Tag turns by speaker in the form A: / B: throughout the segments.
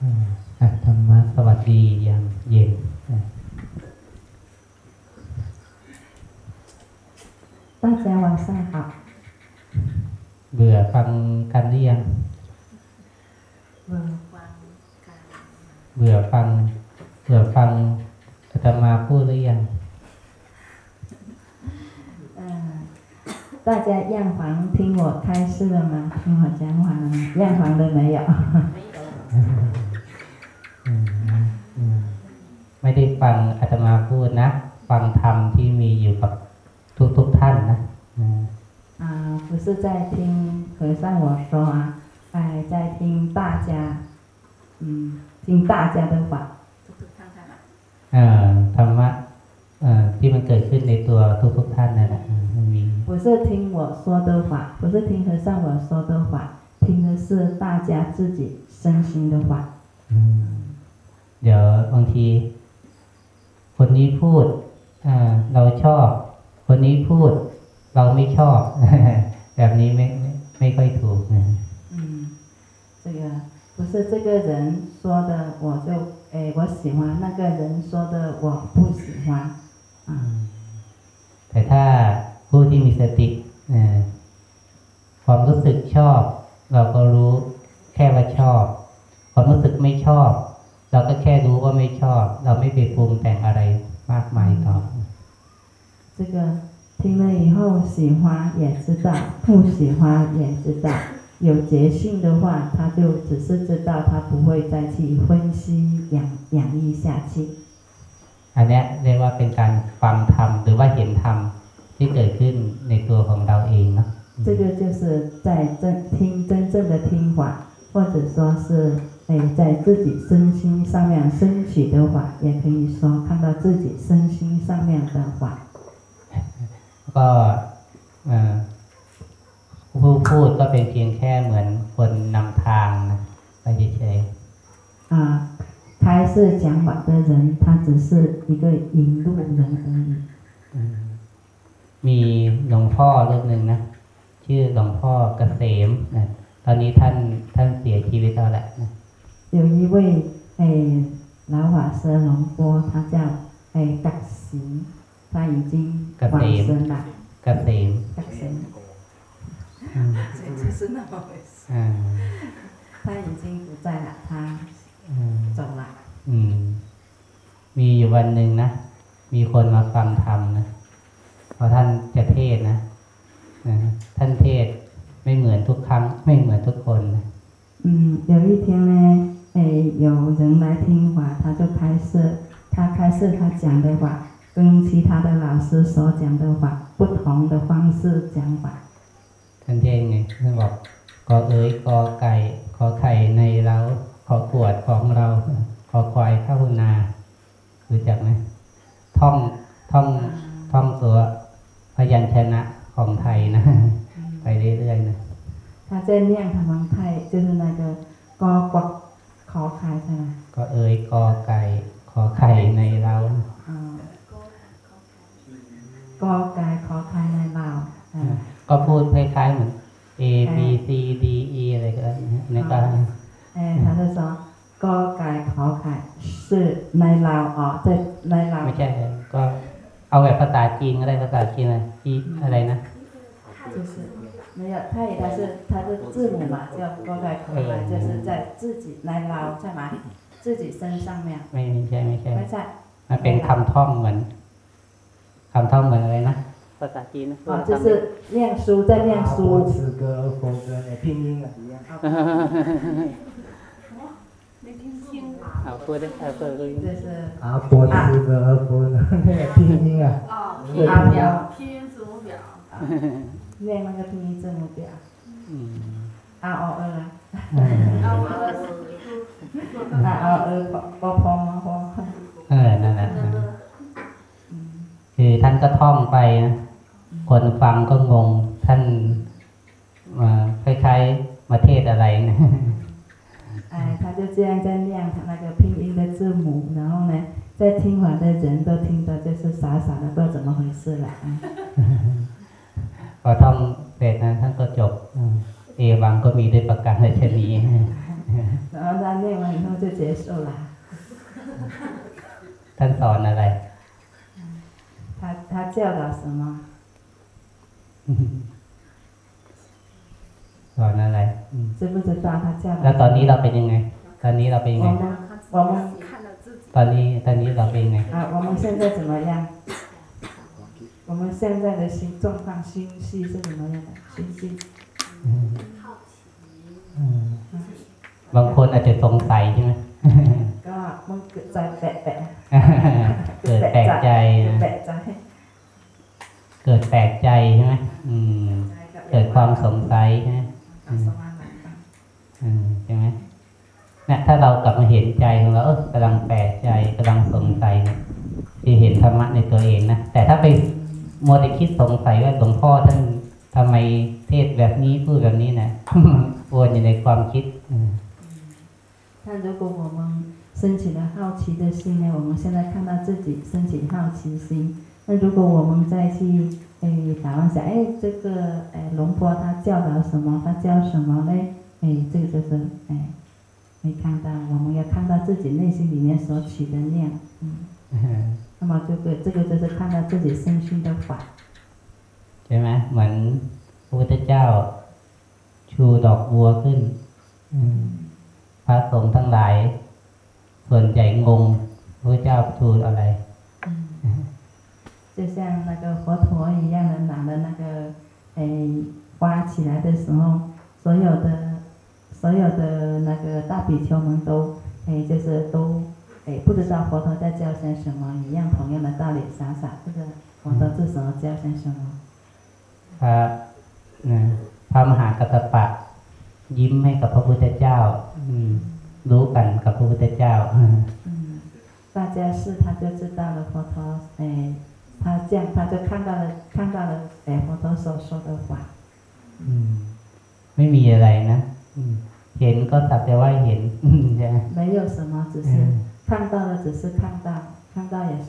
A: อืมอ่ะธรรมะสวัสดียามเย็นอ่ะ
B: 大家晚上好。
A: เบื่อฟังกันหรือยัง
B: 嗯，
A: เบื่อฟัง เบื่อฟังอาตมาพูดหรือยัง
B: 呃，大家样房听我开示了吗？听我讲完了吗？样房的没有。
A: ทุกทุกๆท่านนั่นแหละอืมมันมี
B: 不是听我说的话，不是听和尚我说的话，听的是大家自己身心的话。
A: อืมเดี๋ยวบางที คนนี้พูดอ่าเราชอบ คนนี้พูด เราไม่ชอบ แบบนี้ไม่ไม่ไม่ค่อยถูกนะ
B: 嗯，这个不是这个人说的，我就哎我喜欢；那个人说的我不喜欢。啊，
A: แต่ถ้าผู้ที่มีสติเอ่อความรู้สึกชอบ เราก็รู้แค่ว่าชอบ ความรู้สึกไม่ชอบ เราก็แค่รู้ว่าไม่ชอบ เราไม่ไปปรุงแต่งอะไรมากมายต่อ
B: 这个听了以后喜欢也知道，不喜欢也知道。有觉性的话，他就只是知道，他不会再去分析、养养育下去。
A: อันเนี้ยเรียกว่าเป็นการฟังธรรมหรือว่าเห็นธรรมที่เกิดขึ้นในตัวของเราเองเนาะ
B: 这个就是在真听真正的听法，或者说是哎在自己身心上面升起的法，也可以说看到自己身心上面的法。
A: ก็เอ่อผู้พูดก็เป็นเพียงแค่เหมือนคนนำทางนะไปเฉย
B: 啊， 开示讲法的人，他只是一个引路人而已。
A: ๆอืมมีหลวงพ่อรูปหนึ่งนะ ชื่อหลวงพ่อเกษมนะตอนนี้ท่านท่านเสียชีวิตแล้วแหละนะ
B: 有一位哎老法师龙波，他叫哎格行，他已经往生了。
A: เกษม
B: 格行，
A: อืม
C: 这就是那么回事。
A: อ่า
B: 他已经不在了，他
A: อืม
B: 走了。
A: อืม มีอยู่วันหนึ่งนะ มีคนมาฟังธรรมนะ พอท่านจะเทศน์นะนะท่านเทศน์ไม่เหมือนทุกครั้ง ไม่เหมือนทุกคนนะ
B: 嗯，有一天呢，哎，有人来听法，他就开示，他开示他讲的法跟其他的老师所讲的法不同的方式讲法。
A: ท่านเทศน์ไงท่านบอกกอเอ๋ยกอไก่ขอไข่ในเรา ขอกวดของเรา ขอควายข้าวนารู้จักไหมท่องท่องท่องตัวพยัญชนะของไทยนะ ไปเรื่อยๆนะ
B: ถ้าเจนเนี่ยทำวังไทยเจนนาจะกอกวักขอไข่ใช่ไหม
A: ก็เอ่ยกอไก่ขอไข่ในเรา
B: กอไก่ขอไข่ในเรา
A: ก็พูด
B: ให้ เราวอ๋อ在ในเราว
A: ไม่ใช่ ก็เอาแบบภาษาจีนก็ได้ภาษาจีนอะไรจีอะไรนะ
B: 就是没有，它也它是它是字母嘛，叫高盖口盖，就是在自己来捞在哪里，自己身上面，
A: ไม่ไม่ใช่ไม่ใช่
B: ไม่ใช่
A: มันเป็นคำท่องเหมือนคำท่องเหมือนอะไรนะ ภาษาจีนนะ
B: 哦，就是念书在念
D: 阿波
B: 书，
D: 词跟阿佛跟诶拼音啊一样。
C: 没听清。
A: เอาพูดได้เอาพูดได้
B: 就是
D: 阿波词跟阿佛的那个拼音啊，
C: 哦，
D: 对
C: 拼音表，拼音字母表。
B: 念那个拼音字母表
A: อืม
B: ，R O E 啦
A: อืม
C: 然后我，
B: R O E ปปพมพ
A: เออนั่นแหละ
C: 那个
A: คือท่านก็ท่องไปนะคนฟังก็งง ท่านเอ่อคล้ายๆมาเทศอะไรนะ
B: 哎，他 就这样在念他那个拼音的字母，然后呢，在听法的人都听得就是傻傻的，不知道怎么回事了。啊
A: พอท่องเสร็จนะท่านก็จบอืมเอวังก็มีด้วยประการในชนี
B: 然 然后他念完以后就结束了。
A: ท่านสอนอะไร
B: 他他教导什么？
A: สอนอะไรอืม
B: 知不知道他教
A: แล้ว
B: 导？
A: ตอนนี้เราเป็นยังไง ตอนนี้เราเป็นยัง
B: 我
A: ไง
B: 们我们
C: 看了自己，
A: ตอนนี้ตอนนี้เราเป็นยังไง
B: 啊，我们现在怎么样？我们现在的心状况、心系是怎么样的？心系
A: อืมอืมบางคนอาจจะสงสัยใช่ไหม
B: ก็มันเกิดใจแปะแปะ
A: เกิดแปลกใจนะ
B: แปะใจ
A: เกิดแปลกใจใช่ไหมอืม เกิดความสงสัยใช่ไหม เนี่ยถ้าเรากลับมาเห็นใจของเราเออกำลังแปลกใจกำลังสงสัยเนี่ยจะเห็นธรรมะในตัวเองนะ แต่ถ้าไปมัวแต่คิดสงสัยว่าหลวงพ่อท่านทำไมเทศแบบนี้พูดแบบนี้นะ วนอยู่ในความคิดอืม
B: 但如果我们升起了好奇的心呢，我们现在看到自己升起好奇心。那如果我们再去诶打妄想，哎，这个诶龙婆他教导什么，他教什么呢？哎，这个就是哎 没看到，我们要看到自己内心里面所起的念，嗯，那么这个这个就是看到自己身心的法。
A: ใช่ไหมเหมือนพระพุทธเจ้า ชูดอกบัวขึ้น อืมพระสงฆ์ทั้งหลาย ส่วนใหญ่งงพระเจ้าชูอะไร
B: 嗯，就像那个佛陀一样的拿的那个诶花起来的时候，所有的 所有的那个大比丘们都诶就是都诶不知道佛陀在教些什么，一样同样的道理，傻傻这个佛陀这时候教些什么？
A: พระนะพระมหากัสสปะ ยิ้มให้กับพระพุทธเจ้า อืม รู้กันกับพระพุทธเจ้า
B: 嗯，大家是他就知道了佛陀诶，他这样他就看到了看到了诶佛陀所说的话。
A: อืม ไม่มีอะไรนะอืม เห็นก็สักแต่ว่าเห็น ใช่ไหม
B: 没有什么，只
A: อื
B: 是
A: ม
B: 看到了，只是看到，看到也是，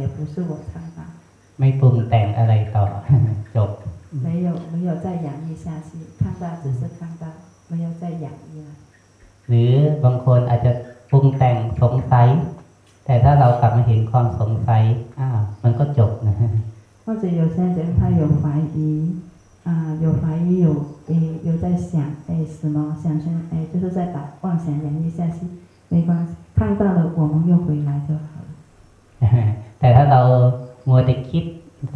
B: 也不是我看到，
A: ไม่ปรุงแต่งอะไรต่อ จบ
B: 没有没有再养育下去，看到只是看到，没有再养育了。
A: หรือบางคนอาจจะปรุงแต่งสงสัย แต่ถ้าเรากลับมาเห็นความสงสัยอ้าวมันก็จบนะ
B: 或者有些人他有怀疑， 啊、有怀疑，有诶有在想，诶什么想生，诶就是在把妄想养育下去，没关系，看到了我们又回来就好了。
A: แต่ถ้าเรามัวแต่คิด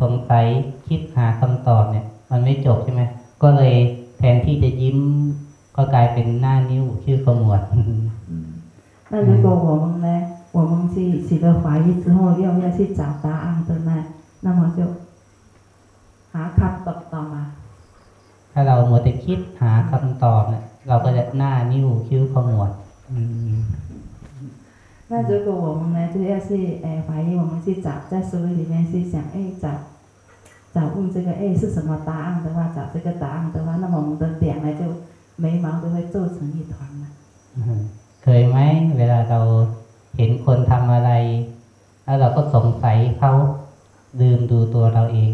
A: สงสัยคิดหาคำตอบเนี่ย มันไม่จบใช่ไหมก็เลยแทนที่จะยิ้ม ก็กลายเป็นหน้านิ้วชื่อขมวด
B: 嗯，那如果我们呢，我们去起了怀疑之后，又要去找答案的呢，那么就หาคำตอบต่อมา
A: ถ้าเรามัวแต่คิดหาคำตอบเนี่ย เราก็จะหน้านิ้วคิ้วขมวด อืม
B: 那如果我们呢，就要去诶怀疑，我们去找在思维里面去想，哎找找问这个哎是什么答案的话，找这个答案的话，那么我们的脸呢就眉毛都会皱成一团了。
A: อืมเคยไหมเวลาเราเห็นคนทำอะไร แล้วเราก็สงสัยเขาลืมดูตัวเราเอง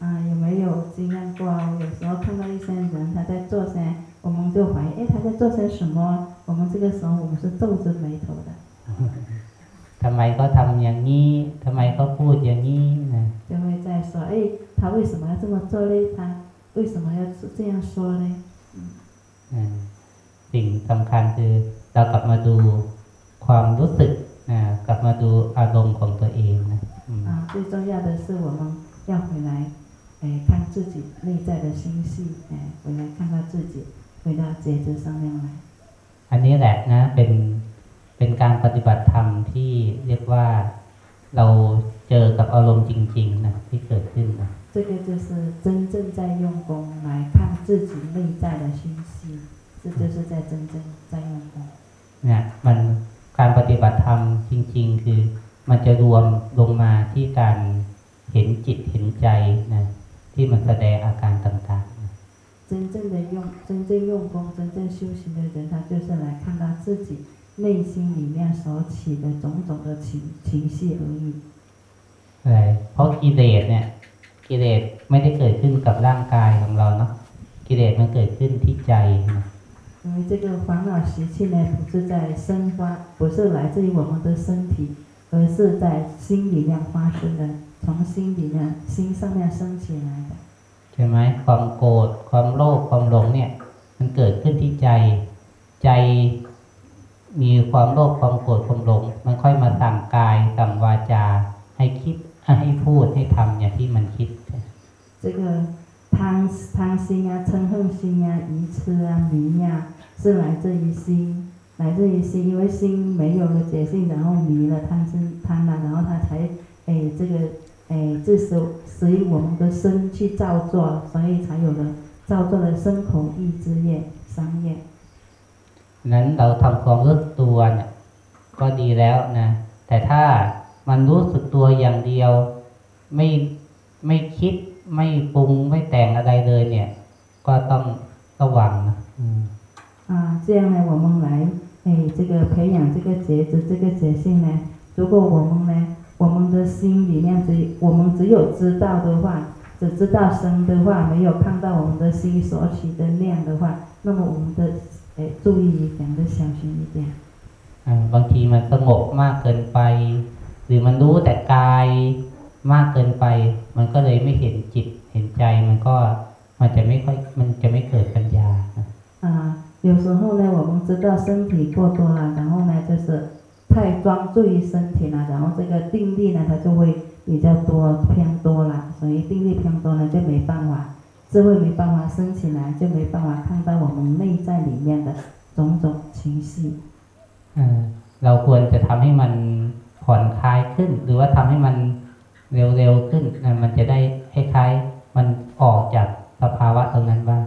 B: 啊，有没有经验过？有时候看到一些人他在做些，我们就怀疑，哎，他在做些什么？我们这个时候我们是皱着眉头的，
A: ทำไมเขาทำอย่างนี้ทำไมเขาพูดอย่างนี้นะ
B: 就会在说，哎，他为什么要这么做嘞？他为什么要这样说嘞？
A: อืมสิ่งสำคัญคือเรากลับมาดูความรู้สึกนะกลับมาดูอารมณ์ของตัวเองนะอืม
B: 啊，最重要的是我们要回来， 哎，看自己内在的心系，哎，回来看到自己，回到觉知上面来。
A: อันนี้แหละนะเป็นเป็นการปฏิบัติธรรมที่เรียกว่าเราเจอกับอารมณ์จริง ๆนะที่เกิดขึ้นนะ
B: 这个就是真正在用功来看自己内在的心系，这就是在真正在用功。
A: เนี่ยมันการปฏิบัติธรรมจริง ๆ คือ มันจะรวมลงมาที่การเห็นจิตเห็นใจนะ ที่มันแสดงอาการต่างๆนะ
B: 真正的用真正用功、真正修行的人，他就是来看到自己内心里面所起的种种的情情绪而已。
A: อะไรเพราะกิเลสเนี่ย กิเลสไม่ได้เกิดขึ้นกับร่างกายของเราเนาะกิเลสมันเกิดขึ้นที่ใจนะ
B: 因为这个烦恼习气呢，不是在生发，不是来自于我们的身体，而是在心里面发生的， 从心里面心上面升起来的。
A: ใช่ไหมความโกรธความโลภความหลงเนี่ย มันเกิดขึ้นที่ใจ ใจมีความโลภความโกรธความหลง มันค่อยมาสั่งกายสั่งวาจา ให้คิดให้พูดให้ทำอย่างที่มันคิด
B: 这个贪贪心啊、嗔恨心啊、愚痴啊、迷呀、是来自于心，来自于心，因为心没有了觉性，然后迷了贪嗔贪了，然后它才诶这个 诶这时候使于我们的身去造作，所以才有了造作的身口意之业三业。
A: นั้นเราทำความรู้สึกตัวเนี่ยก็ดีแล้วนะ แต่ถ้ามันรู้สึกตัวอย่างเดียว ไม่ไม่คิดไม่ปรุงไม่แต่งอะไรเลยเนี่ย ก็ต้องระวังนะอืม
B: 啊，这样呢，我们来诶这个培养这个觉知，这个觉性呢，如果我们呢， 我们的心里面只我们只有知道的话，只知道生的话，没有看到我们的心所起的念的话，那么我们的诶注意力讲的小心一点。
A: อ่าบางทีมันสงบมากเกินไป หรือมันรู้แต่กายมากเกินไป มันก็เลยไม่เห็นจิตเห็นใจมันก็มันจะไม่ค่อยมันจะไม่เกิดปัญญานะ
B: 啊，有时候呢，我们知道身体过多了，然后呢，就是 太专注于身体了，然后这个定力呢，它就会比较多偏多了，所以定力偏多呢，就没办法，智慧没办法升起来，就没办法看到我们内在里面的种种情绪。
A: เอ่อเราควรจะทำให้มันผ่อนคลายขึ้น หรือว่าทำให้มันเร็วๆขึ้นนะมันจะได้คล้ายๆมันออกจากสภาวะตรงนั้นบ้าง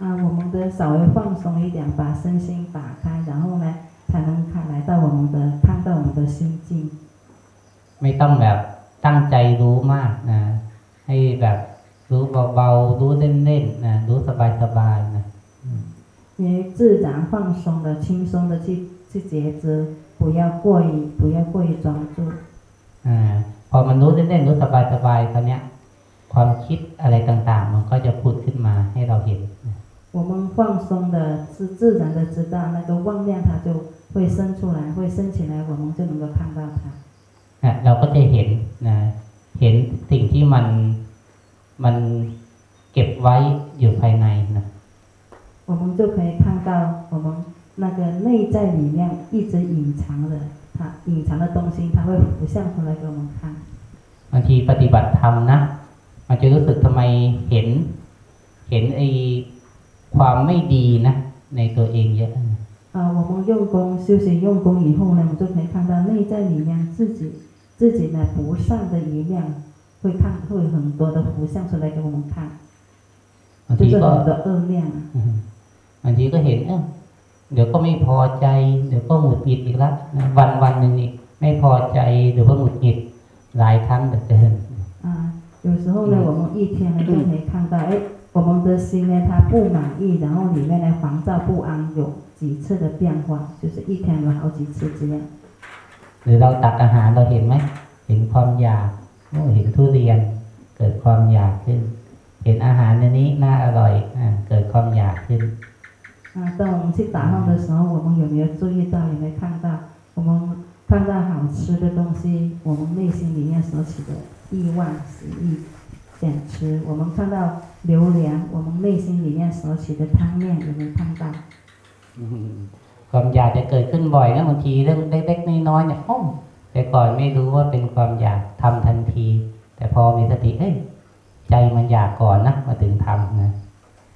B: 啊，我们的稍微放松一点，把身心打开，然后呢，才能看来 到我们的看到我们的心境。
A: ไม่ต้องแบบตั้งใจรู้มากนะ ให้แบบรู้เบาๆรู้เล่นๆนะรู้สบายๆนะ
B: 因为自然放松的、轻松的去去觉知，不要过于不要过于专注。
A: อ่าพอมันรู้เล่นๆรู้สบายๆคราวเนี้ย ความคิดอะไรต่างๆ มันก็จะพูดขึ้นมาให้เราเห็นนะ
B: 我们放松的是自然的知道那个妄念，它就 会生出来，会升起来，我们就能够看到它。
A: นะเราก็จะเห็นนะเห็นสิ่งที่มันมันเก็บไว้อยู่ภายในนะ
B: 我们就可以看到我们那个内在里面一直隐藏的，它隐藏的东西，它会浮现出来给我们看。
A: บางทีปฏิบัติธรรมนะ มันจะรู้สึกทำไมเห็น เห็นไอ้ความไม่ดีนะ ในตัวเองเยอะนะ
B: 啊，我们用功修行用功以后呢，我们就可以看到内在里面自己自己呢不善的一面，会看会很多的浮现出来给我们看，
A: บาง
B: 就
A: ที
B: 是
A: ก็
B: 很多恶念啊。
A: อืมบางทีก็เห็นเอ้าเดี๋ยวก็ไม่พอใจ เดี๋ยวก็หงุดหงิดอีกแล้วนะวันวันหนึ่งนี่ไม่พอใจหรือว่าหงุดหงิดหลายครั้งเหลือเกิน
B: 啊，有时候呢，我们一天呢就可以看到，哎，我们的心呢它不满意，然后里面呢烦躁不安，有 几次的变化，就是一天有好几次这样。
A: หรือเราตักอาหารเราเห็นไหม เห็นความอยากโอ้เห็นทุเรียน เกิดความอยากขึ้น เห็นอาหารในนี้น่าอร่อยอ่าเกิดความอยากขึ้น
B: 啊，当我们去打饭的时候，我们有没有注意到？有没有看到？我们看到好吃的东西，我们内心里面所起的欲望、食欲、想吃；我们看到榴莲，我们内心里面所起的贪念，有没有看到？
A: อืมความอยากจะเกิดขึ้นบ่อยนะบางทีเรื่องเล็กๆน้อยๆเนี่ยโอ้แต่ก่อนไม่รู้ว่าเป็นความอยากทำทันที แต่พอมีสติเอ้ยใจมันอยากก่อนนะมาถึงทำนะ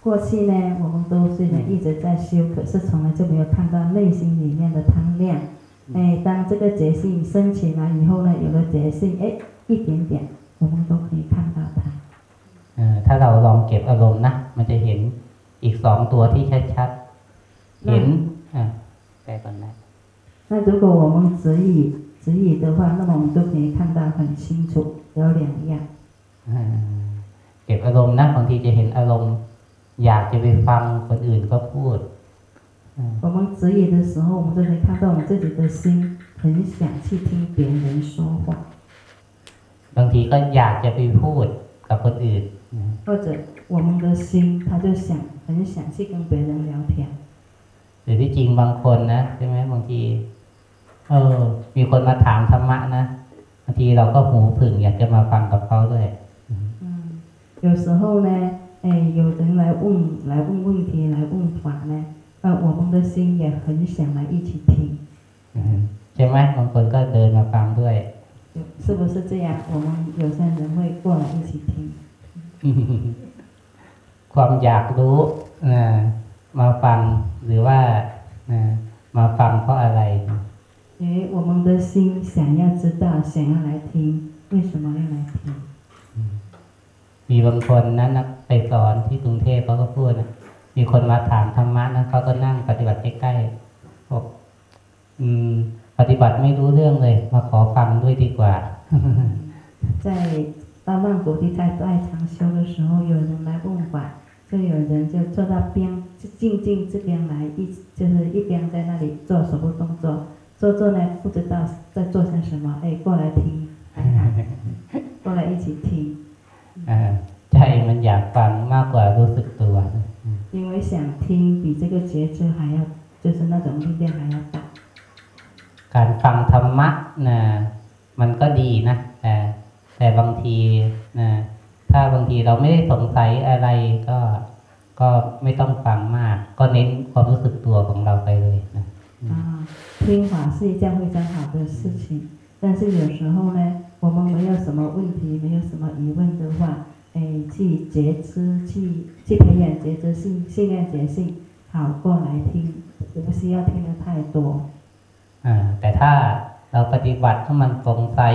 B: 过去呢，我们都是呢一直在修，可是从来就没有看到内心里面的贪念。哎，当这个觉性升起来以后呢，有了觉性，哎，一点点，我们都可以看到它。
A: เออถ้าเราลองเก็บอารมณ์นะ มันจะเห็นอีกสองตัวที่ชัดๆ เห็นอ่าแปลก่อนนะ
B: 那如果我们直译直译的话，那么我们就可以看到很清楚，有两样。
A: อ่าเก็บอารมณ์นะบางทีจะเห็นอารมณ์ อยากจะไปฟังคนอื่นก็พูดอ่า
B: 我们直译的时候，我们就可以看到我们自己的心很想去听别人说话，
A: บางทีก็อยากจะไปพูดกับคนอื่นนะ
B: 或者我们的心他就想很想去跟别人聊天。
A: หรือที่จริงบางคนนะใช่ไหมบางที เออ มีคนมาถามธรรมะนะบางทีเราก็หูผึ่งอยากจะมาฟังกับเขาด้วย
B: 嗯，有时候呢，哎，有人来问来问问题来问法呢，呃，我们的心也很想来一起听，
A: อืมใช่ไหมบางคนก็เดินมาฟังด้วย
B: 是不是这样？我们有些人会过来一起听。
A: ความอยากรู้นะ มาฟังหรือว่านะมาฟังเพราะอะไรนะ
B: 因为我们的心想要知道，想要来听，为什么要来听？
A: มีบางคนนะนักไปสอนที่กรุงเทพเขาก็พูดนะมีคนมาถามธรรมะนะเขาก็นั่งปฏิบัติใกล้ๆบอกอืม ปฏิบัติไม่รู้เรื่องเลย มาขอฟังด้วยดีกว่า
B: 在到曼谷地在在长修的时候，有人来问法，就有人就坐到边， 就静静这边来，一就是一边在那里做手部动作，做做呢不知道在做些什么，哎，过来听，来过来一起听，
A: อ่าใจมันอยากฟังมากกว่ารู้สึกตัว
B: 因为想听比这个觉知还要，就是那种力量还要大。
A: การฟังธรรมะนะมันก็ดีนะแต่แต่บางทีนะถ้าบางทีเราไม่ได้สงสัยอะไรก็ ก็ไม่ต้องฟังมาก ก็เน้นความรู้สึกตัวของเราไปเลยนะ
B: 啊，听法是一件非常好的事情，但是有时候呢，我们没有什么问题，没有什么疑问的话，哎，去觉知，去去培养觉知性、信念觉性，好过来听，不需要听的太多。
A: อ่าแต่ถ้าเราปฏิบัติถ้ามันสงสัย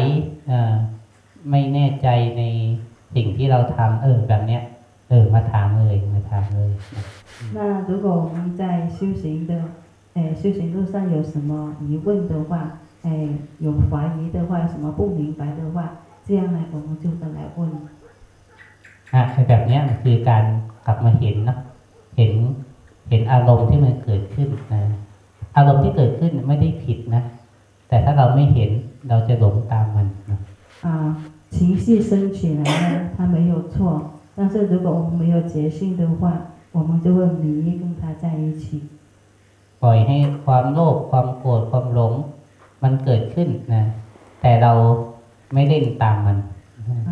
A: อ่าไม่แน่ใจในสิ่งที่เราทำเออแบบเนี้ย เออมาถามเลยมาถามเลยนะ
B: 那如果我们在修行的，哎，修行路上有什么疑问的话，哎，有怀疑的话，有什么不明白的话，这样呢，我们就得来问。
A: อ่ะไอ้แบบเนี้ยมันคือการกลับมาเห็นเนาะเห็นเห็นอารมณ์ที่มันเกิดขึ้นนะอารมณ์ที่เกิดขึ้นไม่ได้ผิดนะ แต่ถ้าเราไม่เห็นเราจะหลงตามมันนะ
B: 啊，情绪升起来呢，它没有错， 但是如果我们没有觉性的话，我们就会迷跟它在一起。
A: ปล่อยให้ความโลภความโกรธความหลง มันเกิดขึ้นนะแต่เราไม่เล่นตามมัน
B: 啊，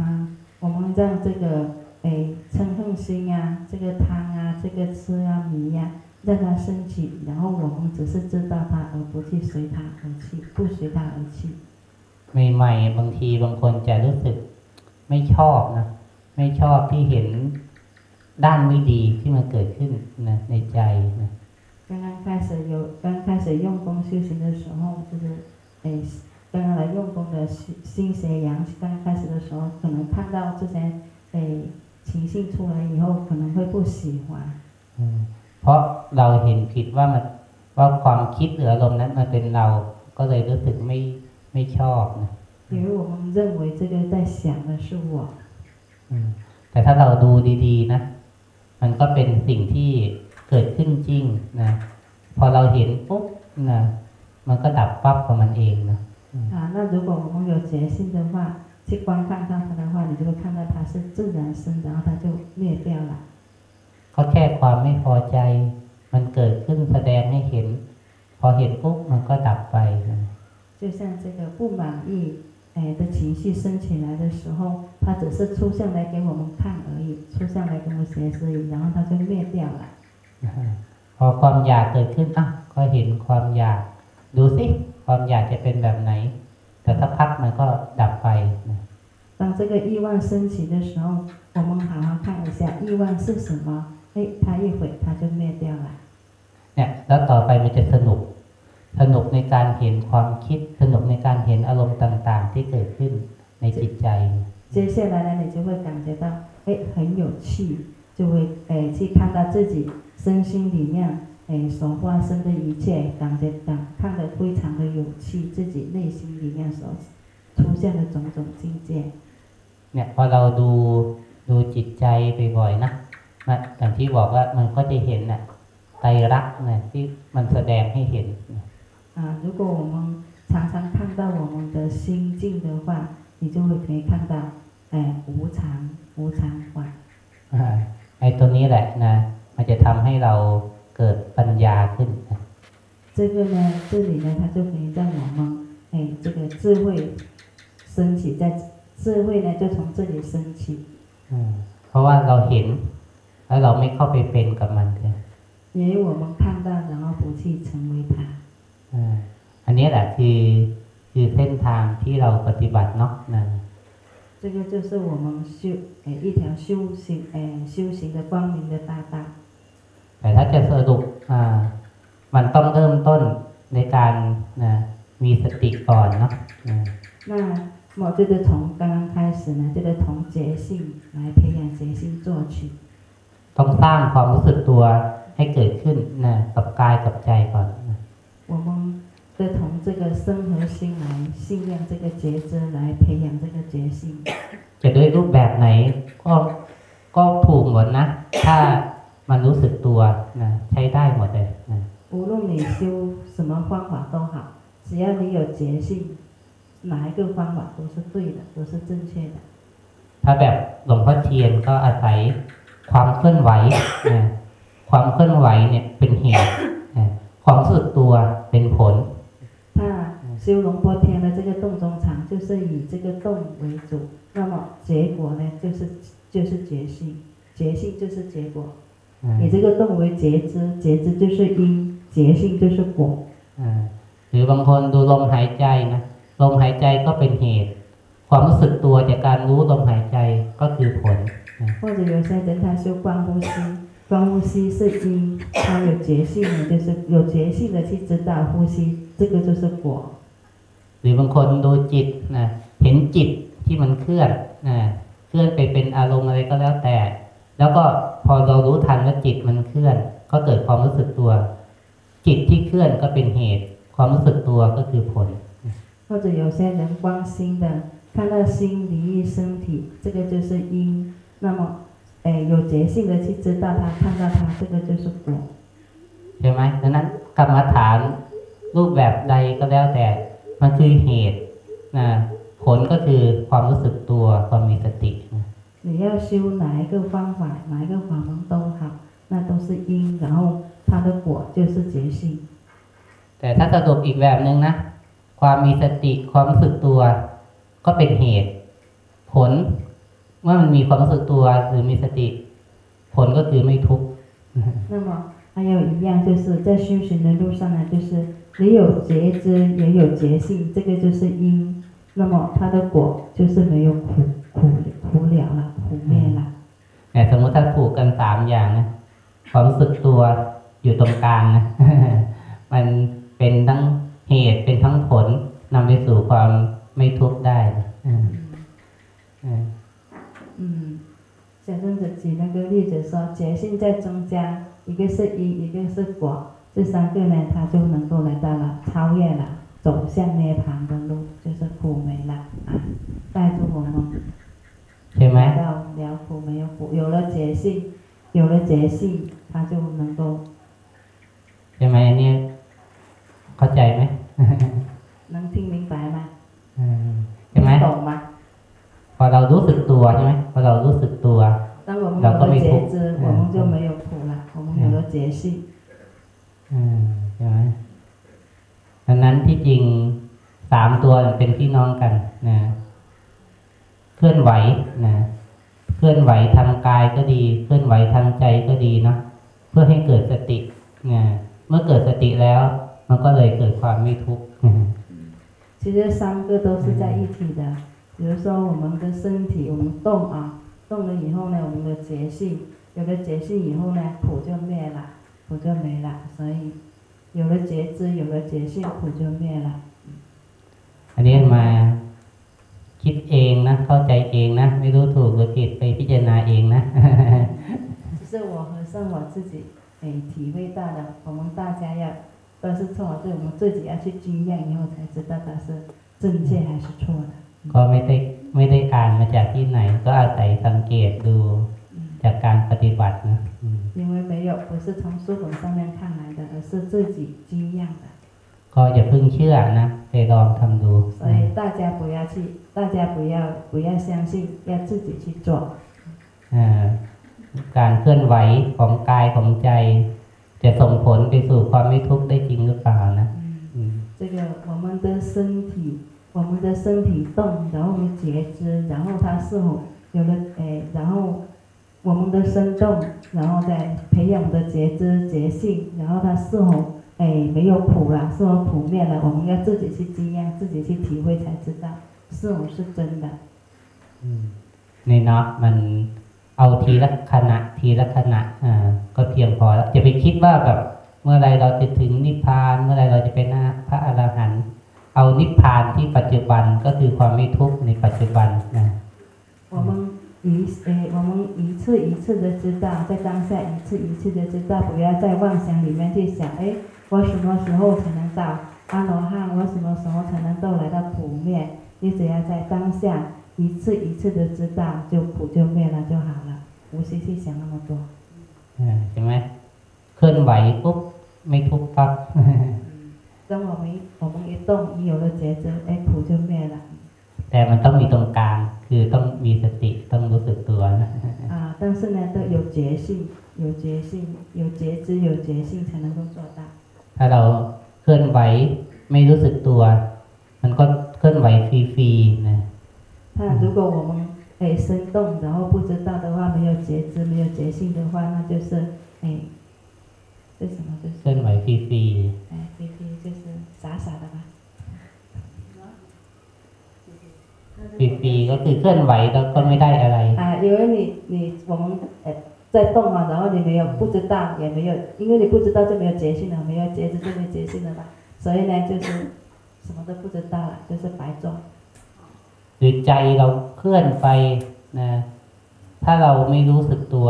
B: 我们让这个诶嗔恨心啊，这个贪啊，这个痴啊迷呀、让它升起，然后我们只是知道它，而不去随它而去，不随它而去。
A: ใหม่ๆบางทีบางคนจะรู้สึกไม่ชอบนะ ไม่ชอบที่เห็นด้านไม่ดีที่มันเกิดขึ้นนะในใจนะ
B: 刚刚开始有，刚开始用功修行的时候，就是诶，刚刚来用功的心心邪阳，刚开始的时候，可能看到这些诶情绪出来以后，可能会不喜欢。
A: อืมเพราะเราเห็นผิดว่ามันว่าความคิดหรืออารมณ์นั้นมันเป็นเรา ก็เลยรู้สึกไม่ไม่ชอบนะ
B: 因为我们认为这个在想的是我，
A: อืม แต่ถ้าเราดูดีๆ นะ มันก็เป็นสิ่งที่เกิดขึ้นจริงนะ พอเราเห็นปุ๊บนะมันก็ดับปั๊บของมันเองนะ
B: 啊，那如果我们有决心的话，去观看到它的话，你就会看到它是自然生，然后它就灭掉了。
A: ก็แค่ความไม่พอใจ มันเกิดขึ้นแสดงให้เห็น พอเห็นปุ๊บมันก็ดับไป
B: 就像这个不满意哎的情绪升起来的时候，它只是出现来给我们看而已，出现来给我们显示而已，然后它就灭掉了。
A: พอความอยากเกิดขึ้นอ่ะก็เห็นความอยาก ดูสิความอยากจะเป็นแบบไหน แต่สักพักมันก็ดับไปนะ
B: 当这个欲望升起的时候，我们好好看一下欲望是什么，哎，它一会它就灭掉了。
A: เนี่ยแล้วต่อไปมันจะสนุก สนุกในการเห็นความคิด สนุกในการเห็นอารมณ์ต่างๆ ที่เกิดขึ้นในจิตใจ
B: 接下来呢，你就会感觉到，哎，很有趣，就会哎去看到自己身心里面哎所发生的一切，感觉感看得非常的有趣，自己内心里面所出现的种种境界。
A: เนี่ยพอเราดูดูจิตใจบ่อยๆนะมันอย่างที่บอกว่ามันก็จะเห็นน่ะไตรลักษณ์นะที่มันแสดงให้เห็นนะ
B: 啊，如果我们常常看到我们的心境的话，你就会可以看到，哎，无常无常法。
A: อ่าไอ้ตัวนี้แหละนะ มันจะทำให้เราเกิดปัญญาขึ้นนะ
B: 这个呢，这里呢，它就可以让我们，哎，这个智慧升起，在智慧呢就从这里升起，
A: อืมเพราะว่าเราเห็น แล้วเราไม่เข้าไปเป็นกับมันเลย
B: 因为我们看到，然后不去成为它。
A: อ่าอันนี้แหละคือคือเส้นทางที่เราปฏิบัติเนาะนะ
B: 这个就是我们修，哎，一条修行，哎，修行的光明的大道。
A: แต่ถ้าจะสรุปอ่า มันต้องเริ่มต้นในการนะมีสติก่อนเนาะนะ
B: 那么这个从刚刚开始呢，这个从觉性来培养觉性做起，
A: ต้องสร้างความรู้สึกตัวให้เกิดขึ้นนะกับกายกับใจก่อนนะ
B: 我们的从这个身和心来信仰这个觉知，来培养这个觉性。
A: จะด้วยรูปแบบไหนก็ก็ถูกหมดนะ ถ้ามันรู้สึกตัวนะใช้ได้หมดเลยนะ
B: 无论你修什么方法都好，只要你有觉性，哪一个方法都是对的，都是正确的。
A: ถ้าแบบหลวงพ่อเทียนก็อาศัยความเคลื่อนไหวนะความเคลื่อนไหวเนี่ยเป็นเหตุนะความรู้สึกตัว เป็นผล
B: 那修龙波天的这个洞中场，就是以这个洞为主，那么结果呢，就是就是觉性，觉性就是结果。
A: อ่า
B: 以这个洞为觉知，觉知就是因，觉性就是果。
A: อ่าหรือบางคนดูลมหายใจนะลมหายใจก็เป็นเหตุ ความรู้สึกตัวจากการรู้ลมหายใจก็คือผลนะ
B: 或者有些人他修观呼吸， 观呼吸是因，他有觉性的，就是有觉性的去知道呼吸，这个就是果。
A: หรือบางคนดูจิตนะเห็นจิตที่มันเคลื่อนนะเคลื่อนไปเป็นอารมณ์อะไรก็แล้วแต่ แล้วก็พอเรารู้ทันว่าจิตมันเคลื่อน ก็เกิดความรู้สึกตัว จิตที่เคลื่อนก็เป็นเหตุ ความรู้สึกตัวก็คือผล
B: 或者有些人观心的，看到心离异身体，这个就是因。那么， 哎，有觉性的去知道它，看到它，这个就是果。
A: ใช่ไหมดังนั้นกรรมฐานรูปแบบใดก็แล้วแต่ มันคือเหตุนะผลก็คือความรู้สึกตัวความมีสตินะ
B: 你要修哪一个方法，哪一个法门都好，那都是因，然后它的果就是觉性。
A: แต่ถ้าสรุปอีกแบบหนึ่งนะ ความมีสติความรู้สึกตัว ก็เป็นเหตุ ผล เมื่อมันมีความรู้สึกตัวหรือมีสติ ผลก็คือไม่ทุกข์
B: 那么还有一样，就是在修行的路上呢，就是你有觉知，也有觉性，这个就是因。那么它的果就是没有苦苦苦了了，苦灭了。
A: แต่สมมติถ้าผูกกันสามอย่างนะ ความรู้สึกตัวอยู่ตรงกลางนะ มันเป็นทั้งเหตุเป็นทั้งผลนำไปสู่ความไม่ทุกข์ได้นะอืมอืม
B: 嗯，小孙子举那个例子说，觉性在增加，一个是因，一个是果，这三个呢，他就能够来到了超越了，走向涅槃的路，就是苦没了啊，带着我们，到了苦没有苦，有了觉性，有了觉性，他就能够。们有了觉性。
A: อืมใช่ไหมดังนั้นที่จริงสามตัวเป็นพี่น้องกันนะเคลื่อนไหวนะเคลื่อนไหวทางกายก็ดี เคลื่อนไหวทางใจก็ดีเนาะเพื่อให้เกิดสตินะเมื่อเกิดสติแล้ว มันก็เลยเกิดความไม่ทุกข์
B: 其实三个都是在一起的。比如说我们的身体，我们动啊，动了以后呢，我们的觉性， 有了觉性以后呢，苦就灭了，苦就没了。所以有了觉知，有了觉性，苦就灭了。
A: อันนี้มาคิดเองนะ เข้าใจเองนะ ไม่รู้ถูกหรือผิดไปพิจารณาเองนะ
B: 只是我和尚我自己诶体会到的，我们大家要都是错，对我们自己要去经验以后才知道它是正确还是错的。
A: ก็ไม่ได้ไม่ได้อ่านมาจากที่ไหน ก็อาศัยสังเกตดู
B: 嗯。
A: จากการปฏิบัตินะอืม
B: 因为没有不是从书本上面看来的，而是自己经验的，
A: ก็อย่าเพิ่งเชื่อนะไปลองทำดู
B: 所以大家不要去，大家不要不要相信，要自己去做。
A: อ่าการเคลื่อนไหวของกายของใจ จะส่งผลไปสู่ความไม่ทุกข์ได้จริงหรือ รือเปล่านะ
B: 嗯，
A: อืม
B: 这个我们的身体，我们的身体动，然后我们觉知，然后它是否有了诶，然后 我们的身动，然后再培养我们的觉知觉性，然后它是否诶没有谱了，是否谱面了，我们要自己去经验，自己去体会才知道是否是真的。
A: นี่เนาะมันเอาทีละขณะทีละขณะอ่าก็เพียงพอแล้วจะไปคิดว่าแบบเมื่อไรเราจะถึงนิพพาน เมื่อไรเราจะเป็นพระอรหันต์เอานิพพานที่ปัจจุบันก็คือความไม่ทุกข์ในปัจจุบันนะ
B: 我们 一诶，我们一次一次的知道，在当下一次一次的知道，不要在妄想里面去想，诶，我什么时候才能到阿罗汉？我什么时候才能够来到普灭？你只要在当下一次一次的知道，就普就灭了就好了，无需去想那么多。
A: อ่าใช่ไหมเคลื่อนไหวปุ๊บไม่ทุกข์ปั๊บ
B: 当我们我们一动，一有了觉知，诶，普就灭了。
A: แต่มันต้องมีตรงกลาง คือต้องมีสติต้องรู้สึกตัวนะ
B: 啊，但是呢，都有觉性，有觉性，有觉知，有觉性才能够做到。
A: ถ้าเราเคลื่อนไหวไม่รู้สึกตัว มันก็เคลื่อนไหวฟรีๆนะ
B: 那如果我们诶生动，然后不知道的话，没有觉知，没有觉性的话，那就是诶，是什么？就
A: เคลื่อน
B: 是
A: ไหวฟรี
B: 诶，飞飞就是傻傻的吧。
A: ฟรีๆก็คือเคลื่อนไหวแล้วก็ไม่ได้อะไร
B: 啊，因为你你我们诶在动嘛，然后你没有不知道，也没有，因为你不知道就没有觉性了，没有觉知就没有觉性了吧，所以呢就是什么都不知道了，就是白做。
A: หรือใจเราเคลื่อนไปนะ ถ้าเราไม่รู้สึกตัว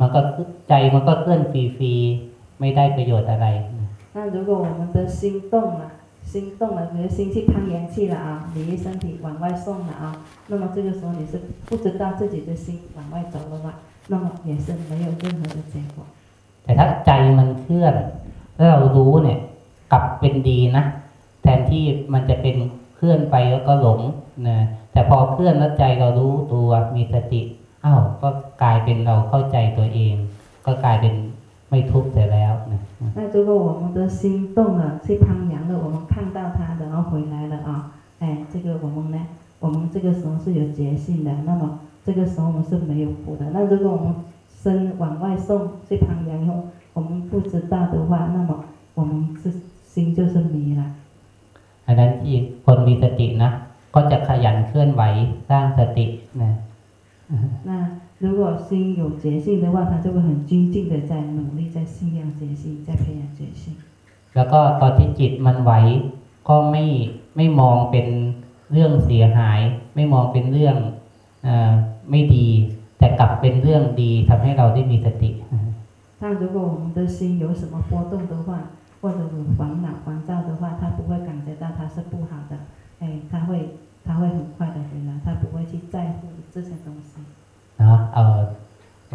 A: มันก็ใจมันก็เคลื่อนฟรีๆไม่ได้ประโยชน์อะไรนะ
B: 那如果我们的心动了， 心动了，你的心去攀岩气了啊，你的身体往外送了啊，那么这个时候你是不知道自己的心往外走了吧，那么也是没有任何的结果。
A: แต่ถ้าใจมันเคลื่อน แล้วเรารู้เนี่ย กลับเป็นดีนะ แทนที่มันจะเป็นเคลื่อนไปแล้วก็หลงนะแต่พอเคลื่อนแล้วใจเรารู้ตัวมีสติอ้าวก็กลายเป็นเราเข้าใจตัวเอง ก็กลายเป็นไม่ทุกข์เสียแล้วนะ
B: 那如果我们的心动了，去攀岩了，我们看到它，然后回来了啊，哎，这个我们呢，我们这个时候是有觉性的，那么这个时候我们是没有苦的。那如果我们身往外送去攀岩以后，我们不知道的话，那么我们是心就是迷了。
A: อันนั้นที่คนมีสตินะ ก็จะขยันเคลื่อนไหวสร้างสตินะ
B: 那 如果心有觉性的话，他就会很精进的在努力，在信仰觉性，在培养觉性。
A: แล้วก็ตอนที่จิตมันไหวก็ไม่ไม่มองเป็นเรื่องเสียหาย ไม่มองเป็นเรื่องเออไม่ดี แต่กลับเป็นเรื่องดีทำให้เราได้มีสติ
B: 那如果我们的心有什么波动的话，或者有烦恼、烦躁的话，他不会感觉到它是不好的，哎，他会他会很快的回来，他不会去在乎这些东西。
A: เนาะเอา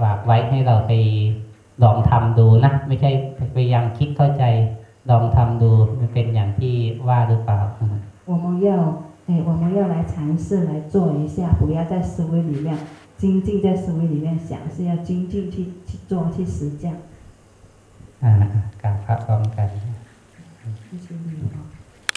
A: ฝากไว้ให้เราไปลองทำดูนะ ไม่ใช่พยายามคิดเข้าใจลองทำดูมันเป็นอย่างที่ว่าหรือเปล่า
B: 我们要哎，我们要来尝试来做一下，不要在思维里面精进在思维里面想，是要精进去去做去实践。
A: อ่ากราบพระพร้อมกัน
B: 谢谢你哦。